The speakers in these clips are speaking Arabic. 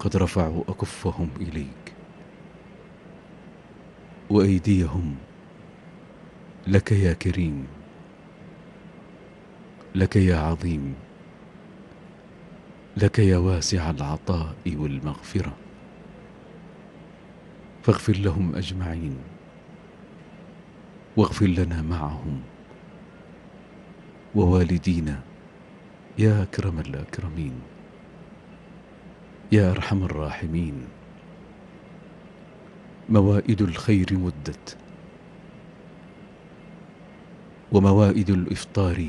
قد رفعوا أكفهم إليك وأيديهم لك يا كريم لك يا عظيم لك يا واسع العطاء والمغفرة. فاغفر لهم أجمعين واغفر لنا معهم ووالدينا يا أكرم الأكرمين. يا أرحم الراحمين. موائد الخير مدت. وموائد الإفطار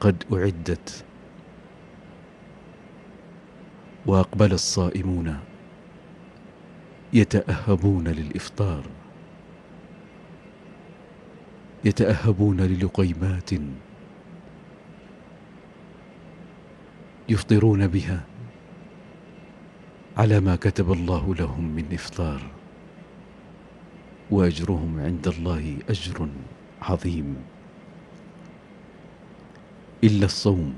قد أعدت. وأقبل الصائمون يتأهبون للإفطار. يتأهبون للقيمات. يفطرون بها. على ما كتب الله لهم من إفطار. وأجرهم عند الله أجر عظيم. إلا الصوم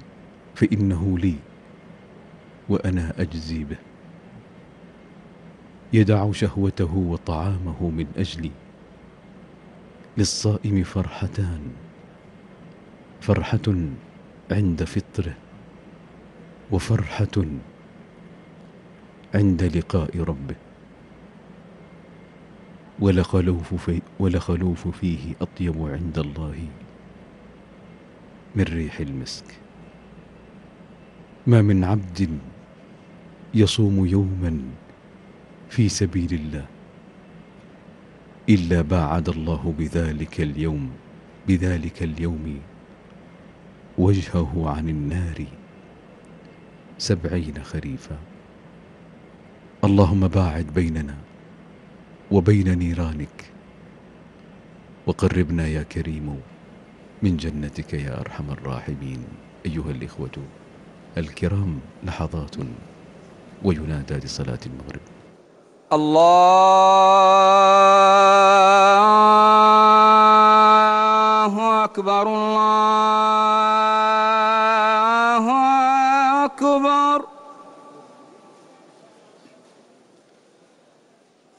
فإنه لي وأنا أجزي به. يدع شهوته وطعامه من أجلي. للصائم فرحتان فرحة عند فطره. وفرحة عند لقاء ربه. ولخلوف, في ولخلوف فيه أطيب عند الله من ريح المسك. ما من عبد يصوم يوما في سبيل الله إلا باعد الله بذلك اليوم بذلك اليوم وجهه عن النار. سبعين خريفا. اللهم باعد بيننا وبين نيرانك. وقربنا يا كريم من جنتك يا أرحم الراحمين. أيها الإخوة الكرام لحظات وينادى لصلاة المغرب. الله أكبر الله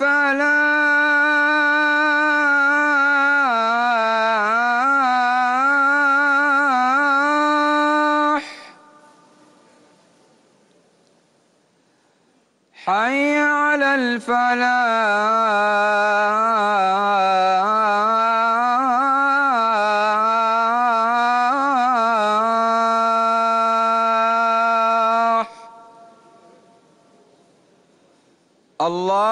الفلاح حي على الفلاح.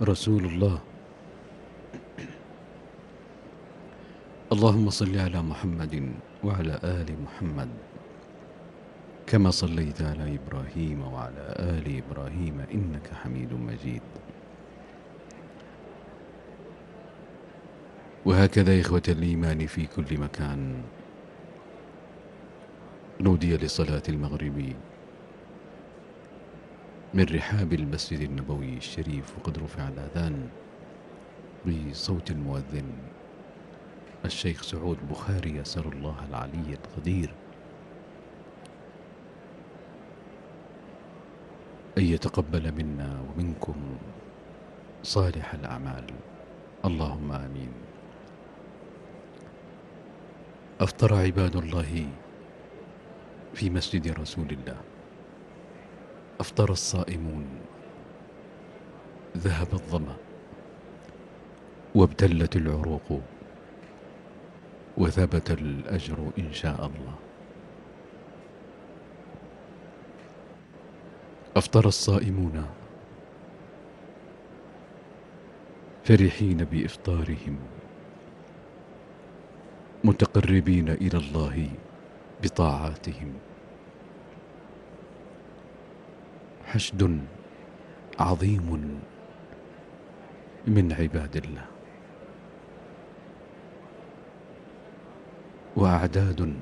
رسول الله. اللهم صل على محمد وعلى آل محمد كما صليت على إبراهيم وعلى آل إبراهيم إنك حميد مجيد. وهكذا إخوة الإيمان في كل مكان نودي لصلاة المغرب من رحاب المسجد النبوي الشريف وقد رفع الأذان بصوت المؤذن. الشيخ سعود بخاري يسر الله العلي القدير. أن يتقبل منا ومنكم صالح الأعمال. اللهم آمين. أفطر عباد الله في مسجد رسول الله. أفطر الصائمون. ذهب الظمأ وابتلت العروق وثبت الأجر إن شاء الله. أفطر الصائمون فرحين بإفطارهم متقربين إلى الله بطاعاتهم. حشد عظيم من عباد الله. وأعداد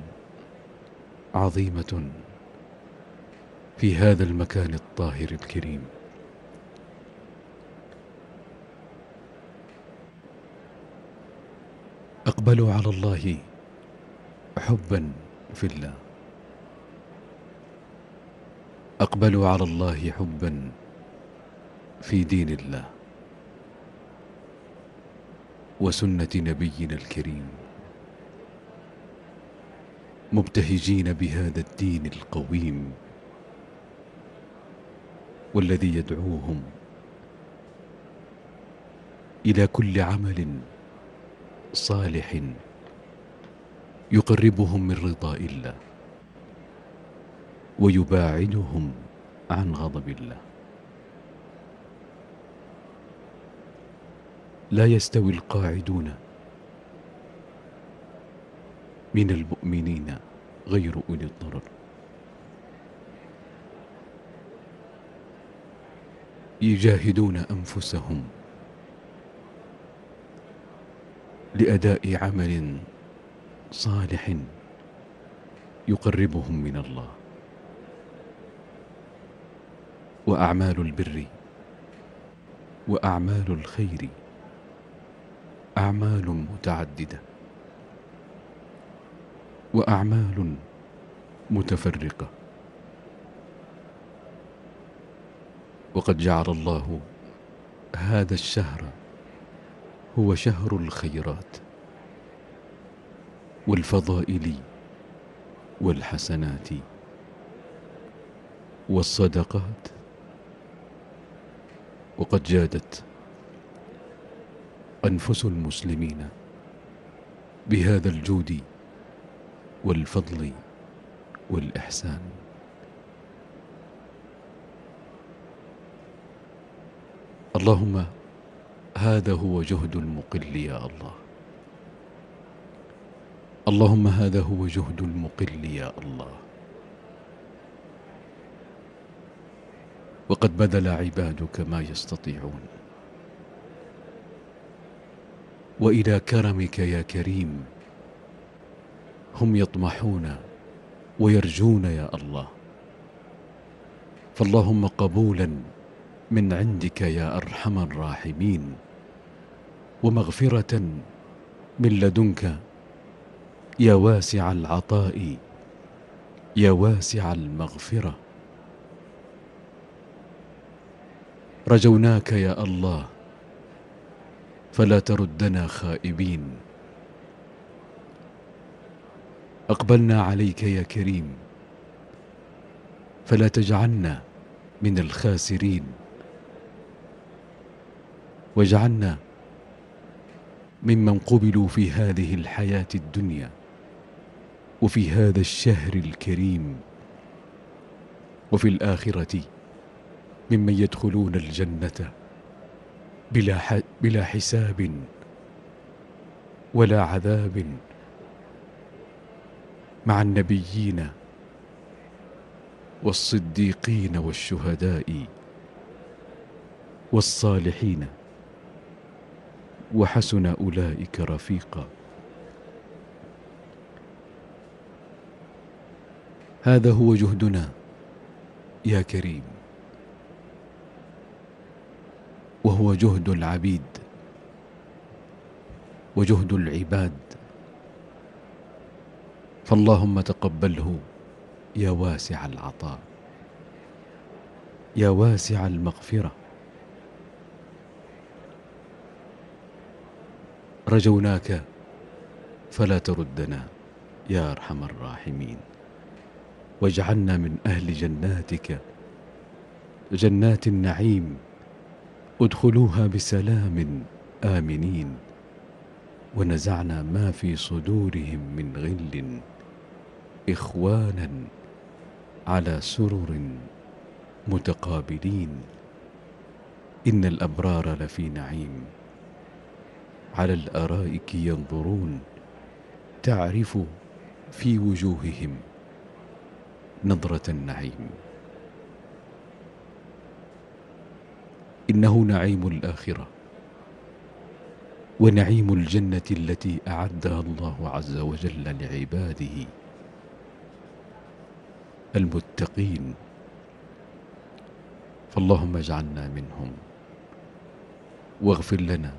عظيمة في هذا المكان الطاهر الكريم. أقبلوا على الله حبا في الله. أقبلوا على الله حبا في دين الله وسنة نبينا الكريم مبتهجين بهذا الدين القويم والذي يدعوهم إلى كل عمل صالح يقربهم من رضا الله. ويباعدهم عن غضب الله. لا يستوي القاعدون من المؤمنين غير أولي الضرر. يجاهدون أنفسهم لأداء عمل صالح يقربهم من الله. وأعمال البر وأعمال الخير أعمال متعددة وأعمال متفرقة. وقد جعل الله هذا الشهر هو شهر الخيرات والفضائل والحسنات والصدقات. وقد جادت أنفس المسلمين بهذا الجود والفضل والإحسان. اللهم هذا هو جهد المقل يا الله. اللهم هذا هو جهد المقل يا الله. وقد بذل عبادك ما يستطيعون. وإلى كرمك يا كريم هم يطمحون ويرجون يا الله. فاللهم قبولا من عندك يا أرحم الراحمين ومغفرة من لدنك يا واسع العطاء يا واسع المغفرة. رجوناك يا الله فلا تردنا خائبين. أقبلنا عليك يا كريم فلا تجعلنا من الخاسرين. واجعلنا ممن قبلوا في هذه الحياة الدنيا وفي هذا الشهر الكريم وفي الآخرة ممن يدخلون الجنة بلا, بلا حساب ولا عذاب مع النبيين والصديقين والشهداء والصالحين. وحسن أولئك رفيقا. هذا هو جهدنا يا كريم. وهو جهد العبيد وجهد العباد. فاللهم تقبله يا واسع العطاء يا واسع المغفرة. رجوناك فلا تردنا يا أرحم الراحمين. واجعلنا من أهل جناتك جنات النعيم. ادخلوها بسلام آمنين. ونزعنا ما في صدورهم من غل إخوانا على سرر متقابلين. إن الأبرار لفي نعيم. على الأرائك ينظرون. تعرف في وجوههم نظرة النعيم. إنه نعيم الآخرة ونعيم الجنة التي أعدها الله عز وجل لعباده المتقين. فاللهم اجعلنا منهم واغفر لنا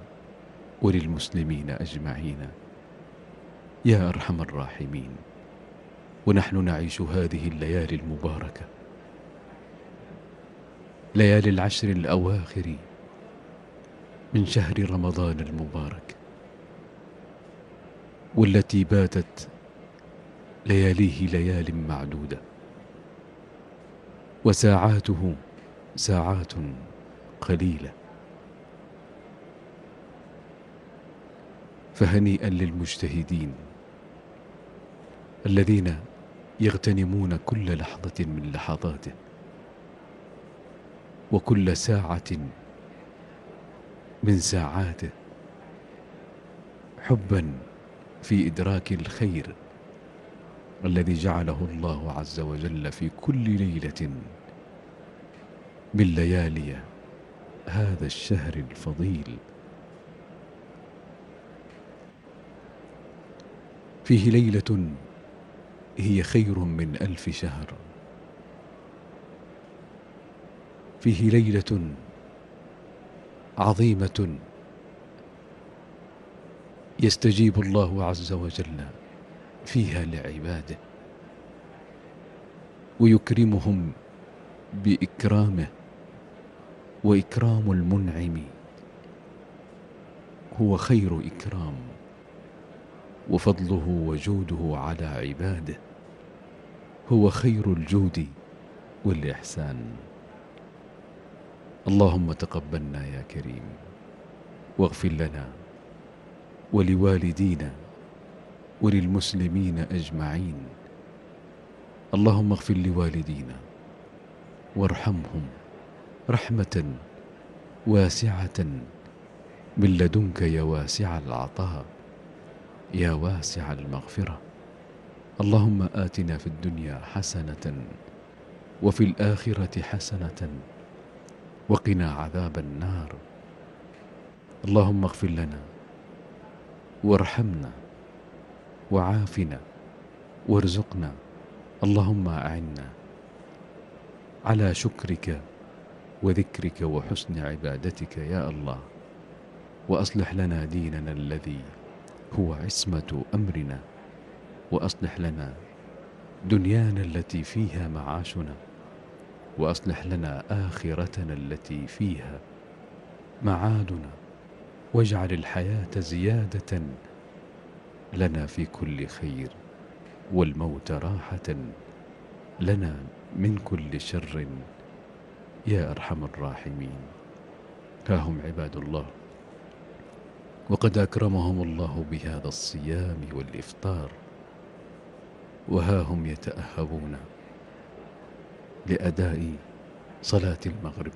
وللمسلمين أجمعين. يا أرحم الراحمين. ونحن نعيش هذه الليالي المباركة ليالي العشر الأواخر من شهر رمضان المبارك والتي باتت لياليه ليال معدودة. وساعاته ساعات قليلة. فهنيئا للمجتهدين الذين يغتنمون كل لحظة من لحظاته. وكل ساعة من ساعاته حبا في إدراك الخير الذي جعله الله عز وجل في كل ليلة من ليالي هذا الشهر الفضيل. فيه ليلة هي خير من ألف شهر. فيه ليلة عظيمة يستجيب الله عز وجل فيها لعباده ويكرمهم بإكرامه وإكرام المنعم. هو خير إكرام وفضله وجوده على عباده. هو خير الجود والإحسان. اللهم تقبلنا يا كريم. واغفر لنا ولوالدينا وللمسلمين أجمعين. اللهم اغفر لوالدينا وارحمهم رحمة واسعة من لدنك يا واسع العطاء يا واسع المغفرة. اللهم آتنا في الدنيا حسنة وفي الآخرة حسنة وقنا عذاب النار. اللهم اغفر لنا وارحمنا وعافنا وارزقنا. اللهم أعنا على شكرك وذكرك وحسن عبادتك يا الله. وأصلح لنا ديننا الذي هو عصمة أمرنا. وأصلح لنا دنيانا التي فيها معاشنا. وأصلح لنا آخرتنا التي فيها. معادنا واجعل الحياة زيادة لنا في كل خير والموت راحة لنا من كل شر. يا أرحم الراحمين. ها هم عباد الله. وقد أكرمهم الله بهذا الصيام والإفطار. وها هم يتأهبون. لأداء صلاة المغرب.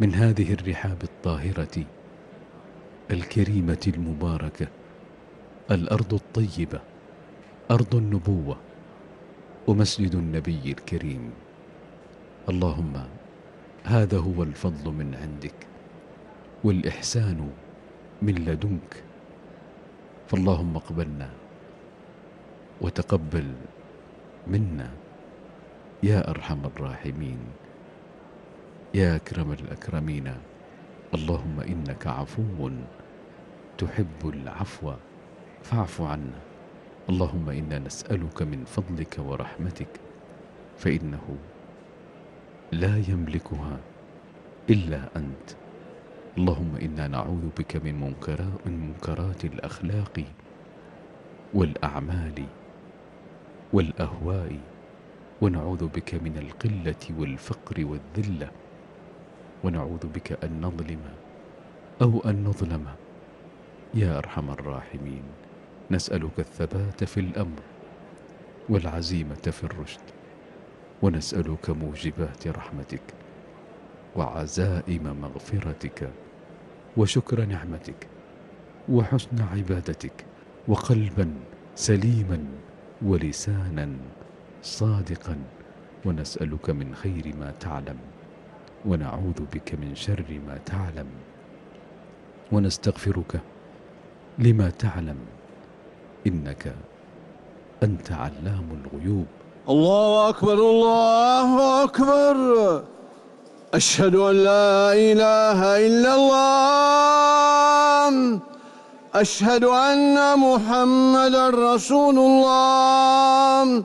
من هذه الرحاب الطاهرة الكريمة المباركة الأرض الطيبة أرض النبوة ومسجد النبي الكريم. اللهم هذا هو الفضل من عندك والإحسان من لدنك. فاللهم اقبلنا وتقبل منا. يا أرحم الراحمين يا أكرم الأكرمين اللهم إنك عفو تحب العفو فاعف عنا. اللهم إنا نسألك من فضلك ورحمتك فإنه لا يملكها إلا أنت. اللهم إنا نعوذ بك من منكرات, من منكرات الأخلاق والأعمال والأهواء ونعوذ بك من القلة والفقر والذلة. ونعوذ بك أن نظلم أو أن نظلم. يا أرحم الراحمين نسألك الثبات في الأمر والعزيمة في الرشد. ونسألك موجبات رحمتك وعزائم مغفرتك وشكر نعمتك وحسن عبادتك وقلبا سليما ولسانا صادقا ونسألك من خير ما تعلم ونعوذ بك من شر ما تعلم ونستغفرك لما تعلم إنك أنت علام الغيوب. الله أكبر الله أكبر. أشهد أن لا إله إلا الله. أشهد أن محمدا رسول الله.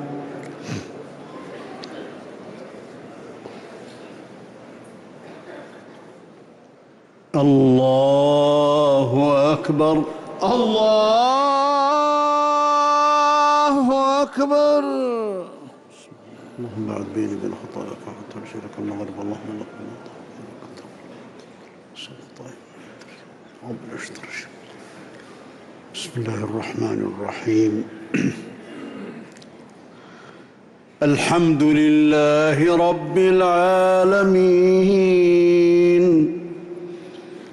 الله أكبر. الله أكبر. اللهم بعد بيني بين خطاياك وحتى نشرك المغرب. اللهم لك من اشترش بسم الله الرحمن الرحيم. الحمد لله رب العالمين.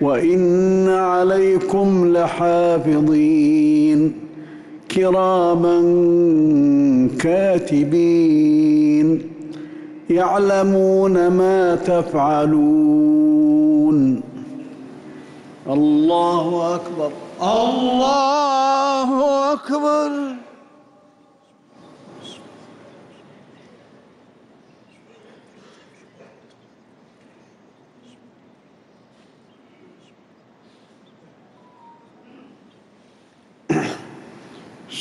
وإن عليكم لحافظين كراما كاتبين يعلمون ما تفعلون. الله أكبر. الله أكبر.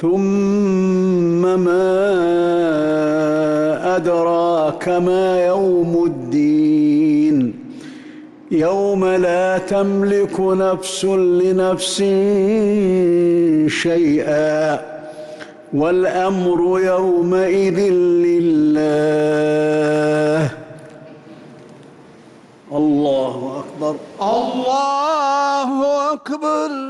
ثم ما أدراك ما يوم الدين. يوم لا تملك نفس لنفس شيئا والأمر يومئذ لله. الله أكبر. الله أكبر.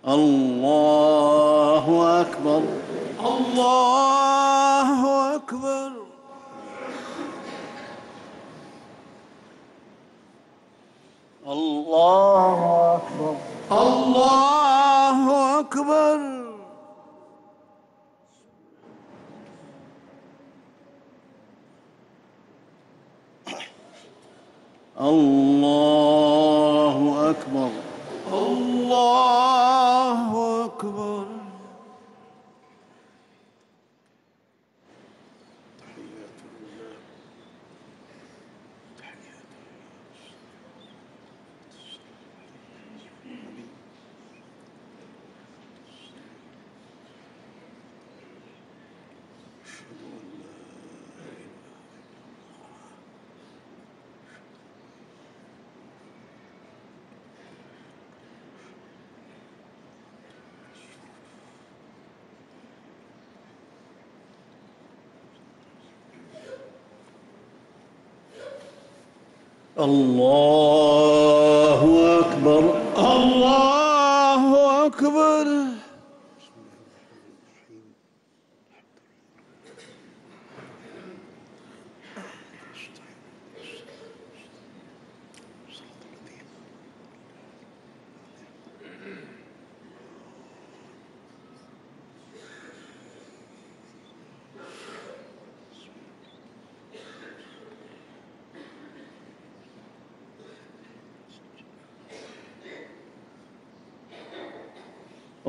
الله أكبر. الله أكبر أكبر الله أكبر الله أكبر الله أكبر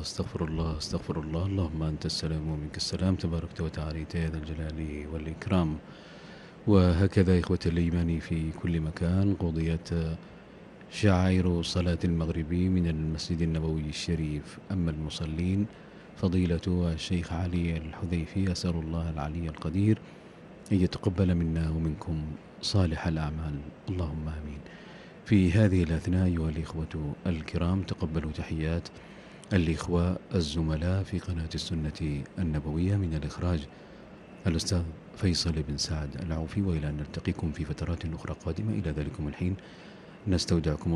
أستغفر الله أستغفر الله. اللهم أنت السلام ومنك السلام. تباركت وتعاليت يا ذا الجلال والإكرام. وهكذا إخوة الإيمان في كل مكان قضيت شعائر صلاة المغرب من المسجد النبوي الشريف. أما المصلين فضيلة الشيخ علي الحذيفي أسأل الله العلي القدير أن يتقبل منا ومنكم صالح الأعمال. اللهم آمين. في هذه الأثناء أيها الإخوة الكرام تقبلوا تحيات الإخوة الزملاء في قناة السنة النبوية من الإخراج الأستاذ فيصل بن سعد العوفي وإلى أن نلتقيكم في فترات أخرى قادمة. إلى ذلكم الحين نستودعكم